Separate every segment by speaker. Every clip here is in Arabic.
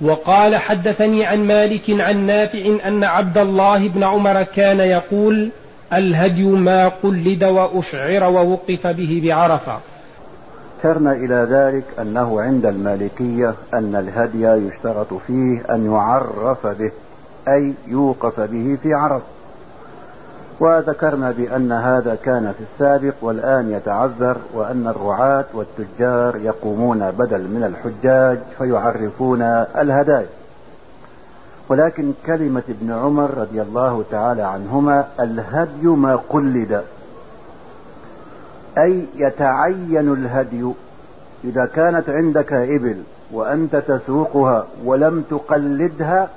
Speaker 1: وقال حدثني عن مالك عن نافع أن عبد الله بن عمر كان يقول الهدي ما قلد وأشعر ووقف به بعرفة.
Speaker 2: ذكرنا إلى ذلك أنه عند المالكية أن الهدي يشترط فيه أن يعرف به أي يوقف به في عرفة. وذكرنا بأن هذا كان في السابق والآن يتعذر وأن الرعاة والتجار يقومون بدل من الحجاج فيعرفون الهدايا. ولكن كلمة ابن عمر رضي الله تعالى عنهما الهدي ما قلد. أي يتعين الهدي إذا كانت عندك إبل وأنت تسوقها ولم تقلدها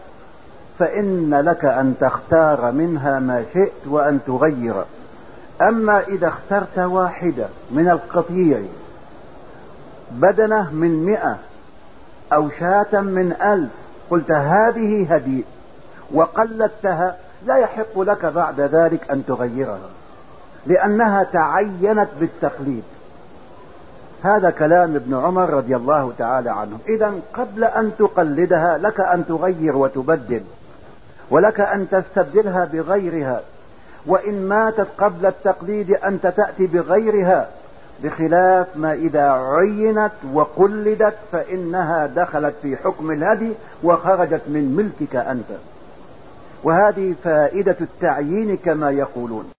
Speaker 2: فإن لك أن تختار منها ما شئت وأن تغير. أما إذا اخترت واحدة من القطيع بدنة من مئة أو شاة من ألف قلت هذه هدي وقلدتها لا يحق لك بعد ذلك أن تغيرها لأنها تعينت بالتقليد. هذا كلام ابن عمر رضي الله تعالى عنه. إذا قبل أن تقلدها لك أن تغير وتبدل. ولك أن تستبدلها بغيرها وإن ماتت قبل التقليد أنت تأتي بغيرها بخلاف ما إذا عينت وقلدت فإنها دخلت في حكم الهدي وخرجت من ملكك أنت. وهذه فائدة التعيين كما يقولون.